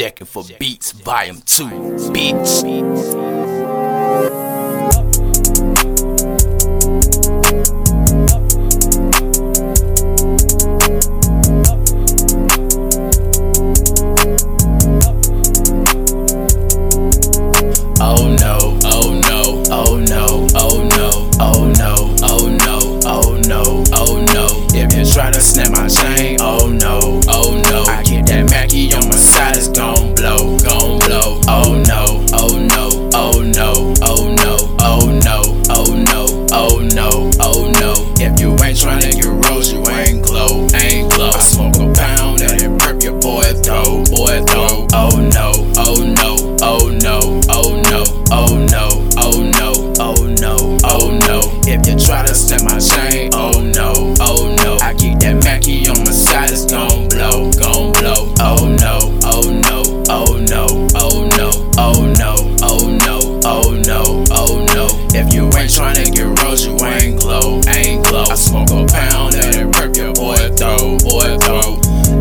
Jackin' for beats, volume 2, bitch. Boy throw. Oh no, oh no, oh no, oh no, oh no, oh no, oh no, oh no. If you try to snap my chain, oh no, oh no. I keep that Mackie on my side, it's gon' blow, gon' blow. Oh no, oh no, oh no, oh no, oh no, oh no, oh no, oh no. If you ain't tryna get rose, you ain't glow, ain't glow. I smoke a pound and it perp your boy throw, boy throw.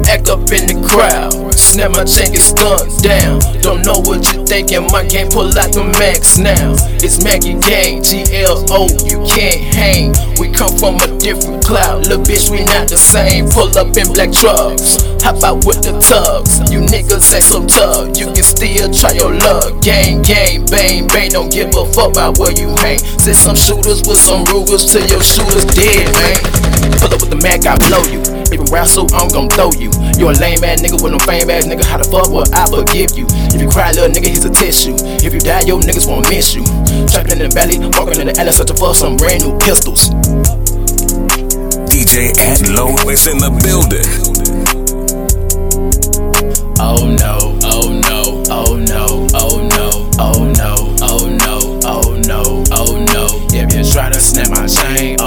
Act up in the crowd, snap my chain, get stunned down. Don't know what you thinking, my game pull out the max now. It's Mackie Gang, GLO, you can't hang. We come from a different cloud, little bitch, we not the same. Pull up in black trucks, hop out with the tugs. You niggas act so tough, you can still try your luck. Gang, gang, bang, bang, don't give a fuck about where you hang. Send some shooters with some Rugers till your shooters dead, man. Pull up with the Mac, I blow you. If you I'm gon' throw you. You a lame ass nigga with no fame ass nigga. How the fuck will I forgive you? If you cry, little nigga, here's a tissue. If you die, your niggas won't miss you. Trapped in the valley, walking in the alley, searching for some brand new pistols. DJ at Low is in the building. Oh no, oh no, oh no, oh no, oh no, oh no, oh no, oh no. If you try to snap my chain,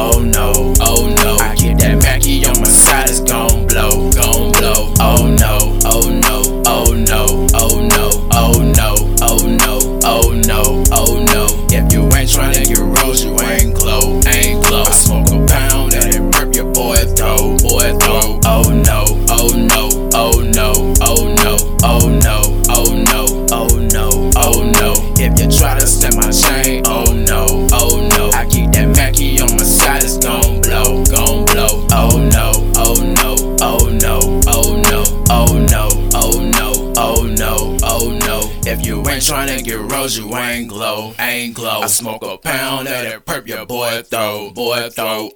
If you ain't tryna get rose, you ain't glow, ain't glow. I smoke a pound of that perp your boy throw, boy throw.